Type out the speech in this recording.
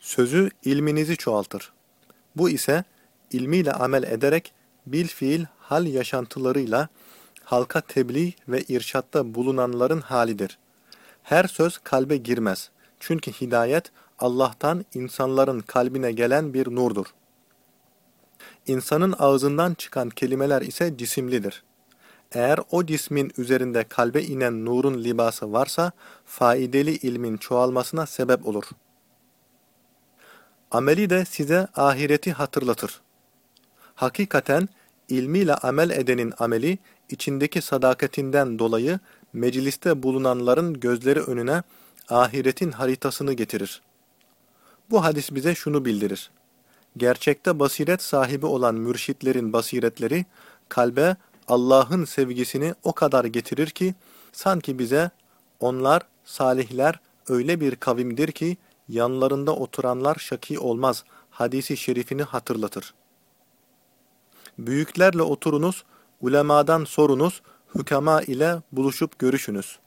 Sözü ilminizi çoğaltır. Bu ise ilmiyle amel ederek bil fiil hal yaşantılarıyla halka tebliğ ve irşatta bulunanların halidir. Her söz kalbe girmez. Çünkü hidayet Allah'tan insanların kalbine gelen bir nurdur. İnsanın ağzından çıkan kelimeler ise cisimlidir. Eğer o cismin üzerinde kalbe inen nurun libası varsa, faidalı ilmin çoğalmasına sebep olur. Ameli de size ahireti hatırlatır. Hakikaten ilmiyle amel edenin ameli, içindeki sadakatinden dolayı mecliste bulunanların gözleri önüne ahiretin haritasını getirir. Bu hadis bize şunu bildirir. Gerçekte basiret sahibi olan mürşitlerin basiretleri, kalbe Allah'ın sevgisini o kadar getirir ki, sanki bize onlar, salihler öyle bir kavimdir ki, yanlarında oturanlar şaki olmaz hadisi şerifini hatırlatır. Büyüklerle oturunuz, ulemadan sorunuz, hükema ile buluşup görüşünüz.